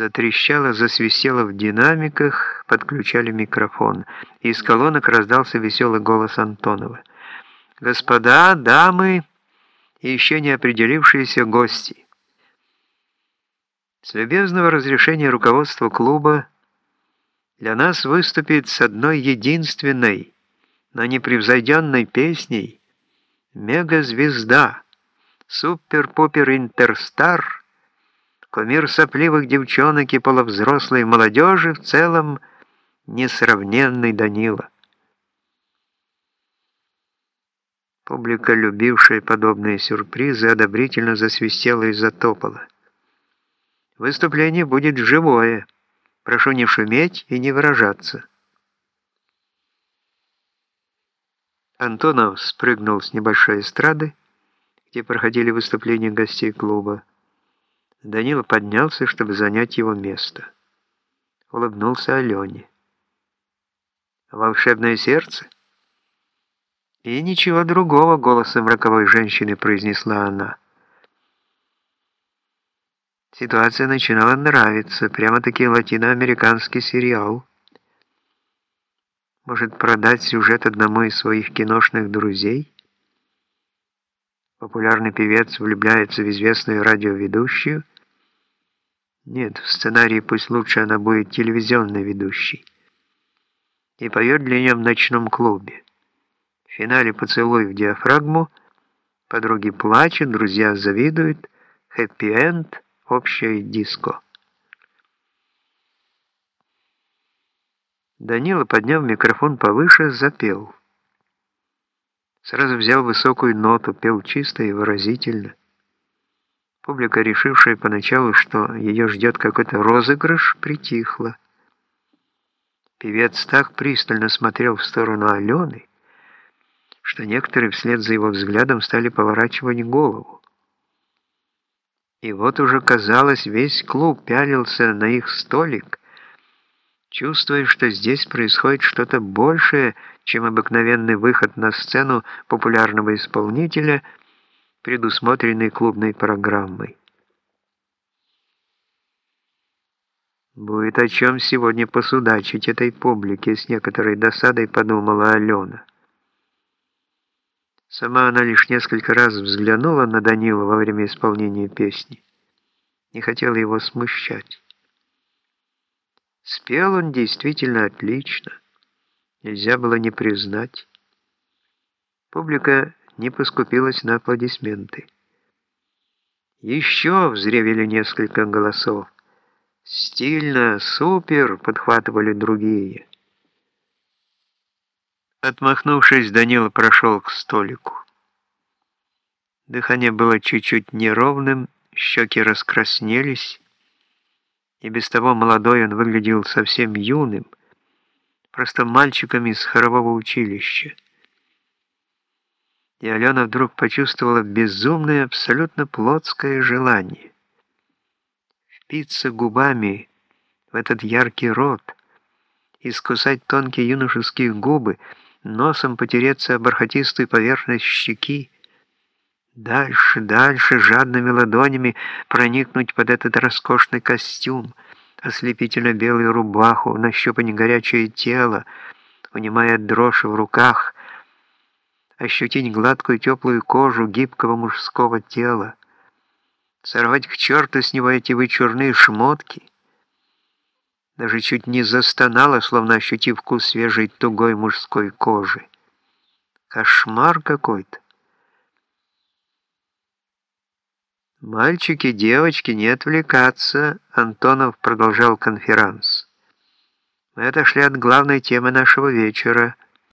Затрещало, засвистело в динамиках, подключали микрофон. Из колонок раздался веселый голос Антонова. «Господа, дамы и еще не определившиеся гости!» С любезного разрешения руководства клуба для нас выступит с одной единственной, но непревзойденной песней мегазвезда, супер-пупер-интерстар, кумир сопливых девчонок и половзрослой молодежи, в целом несравненный Данила. Публика, любившая подобные сюрпризы, одобрительно засвистела и затопала. Выступление будет живое. Прошу не шуметь и не выражаться. Антонов спрыгнул с небольшой эстрады, где проходили выступления гостей клуба. Данила поднялся, чтобы занять его место. Улыбнулся Алене. «Волшебное сердце?» «И ничего другого», — голосом роковой женщины произнесла она. Ситуация начинала нравиться, прямо-таки латиноамериканский сериал. Может, продать сюжет одному из своих киношных друзей? Популярный певец влюбляется в известную радиоведущую, нет, в сценарии пусть лучше она будет телевизионной ведущей. И поет для нее в ночном клубе. В финале поцелуй в диафрагму, подруги плачут, друзья завидуют, хэппи-энд, общее диско. Данила, подняв микрофон повыше, запел. Сразу взял высокую ноту, пел чисто и выразительно. Публика, решившая поначалу, что ее ждет какой-то розыгрыш, притихла. Певец так пристально смотрел в сторону Алены, что некоторые вслед за его взглядом стали поворачивать голову. И вот уже, казалось, весь клуб пялился на их столик, чувствуя, что здесь происходит что-то большее, чем обыкновенный выход на сцену популярного исполнителя – предусмотренной клубной программой. Будет о чем сегодня посудачить этой публике, с некоторой досадой подумала Алена. Сама она лишь несколько раз взглянула на Данила во время исполнения песни. Не хотела его смущать. Спел он действительно отлично. Нельзя было не признать. Публика не поскупилась на аплодисменты. «Еще!» — взревели несколько голосов. «Стильно! Супер!» — подхватывали другие. Отмахнувшись, Данила прошел к столику. Дыхание было чуть-чуть неровным, щеки раскраснелись, и без того молодой он выглядел совсем юным, просто мальчиком из хорового училища и Алена вдруг почувствовала безумное, абсолютно плотское желание. Впиться губами в этот яркий рот, искусать тонкие юношеские губы, носом потереться об бархатистую поверхность щеки, дальше, дальше, жадными ладонями проникнуть под этот роскошный костюм, ослепительно белую рубаху, нащупать горячее тело, унимая дрожь в руках — ощутить гладкую теплую кожу гибкого мужского тела, сорвать к черту с него эти вычурные шмотки. Даже чуть не застонала, словно ощутив вкус свежей тугой мужской кожи. Кошмар какой-то. «Мальчики, девочки, не отвлекаться!» Антонов продолжал конферанс. «Мы отошли от главной темы нашего вечера —